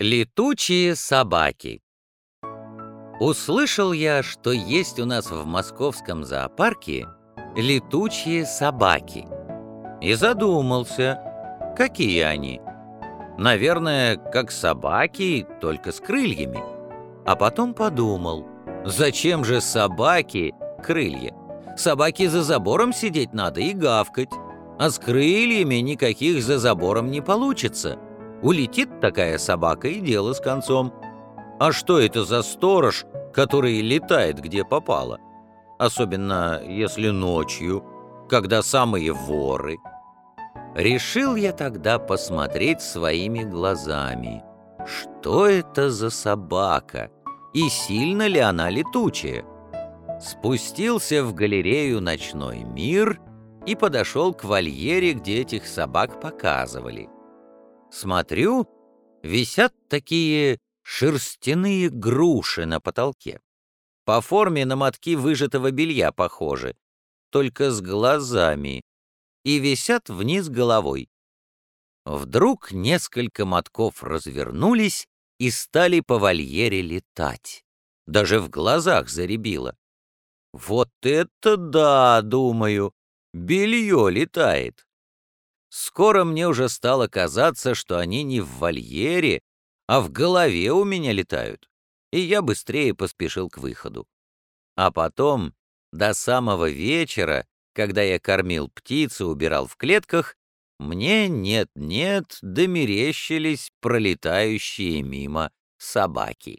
Летучие собаки Услышал я, что есть у нас в московском зоопарке летучие собаки. И задумался, какие они. Наверное, как собаки, только с крыльями. А потом подумал, зачем же собаки крылья? Собаке за забором сидеть надо и гавкать, а с крыльями никаких за забором не получится. Улетит такая собака и дело с концом. А что это за сторож, который летает где попало? Особенно если ночью, когда самые воры. Решил я тогда посмотреть своими глазами, что это за собака и сильно ли она летучая. Спустился в галерею «Ночной мир» и подошел к вольере, где этих собак показывали. Смотрю, висят такие шерстяные груши на потолке. По форме на мотки выжатого белья похожи, только с глазами, и висят вниз головой. Вдруг несколько мотков развернулись и стали по вольере летать. Даже в глазах заребило. «Вот это да!» — думаю. «Белье летает!» Скоро мне уже стало казаться, что они не в вольере, а в голове у меня летают, и я быстрее поспешил к выходу. А потом, до самого вечера, когда я кормил птиц и убирал в клетках, мне нет-нет домерещились пролетающие мимо собаки.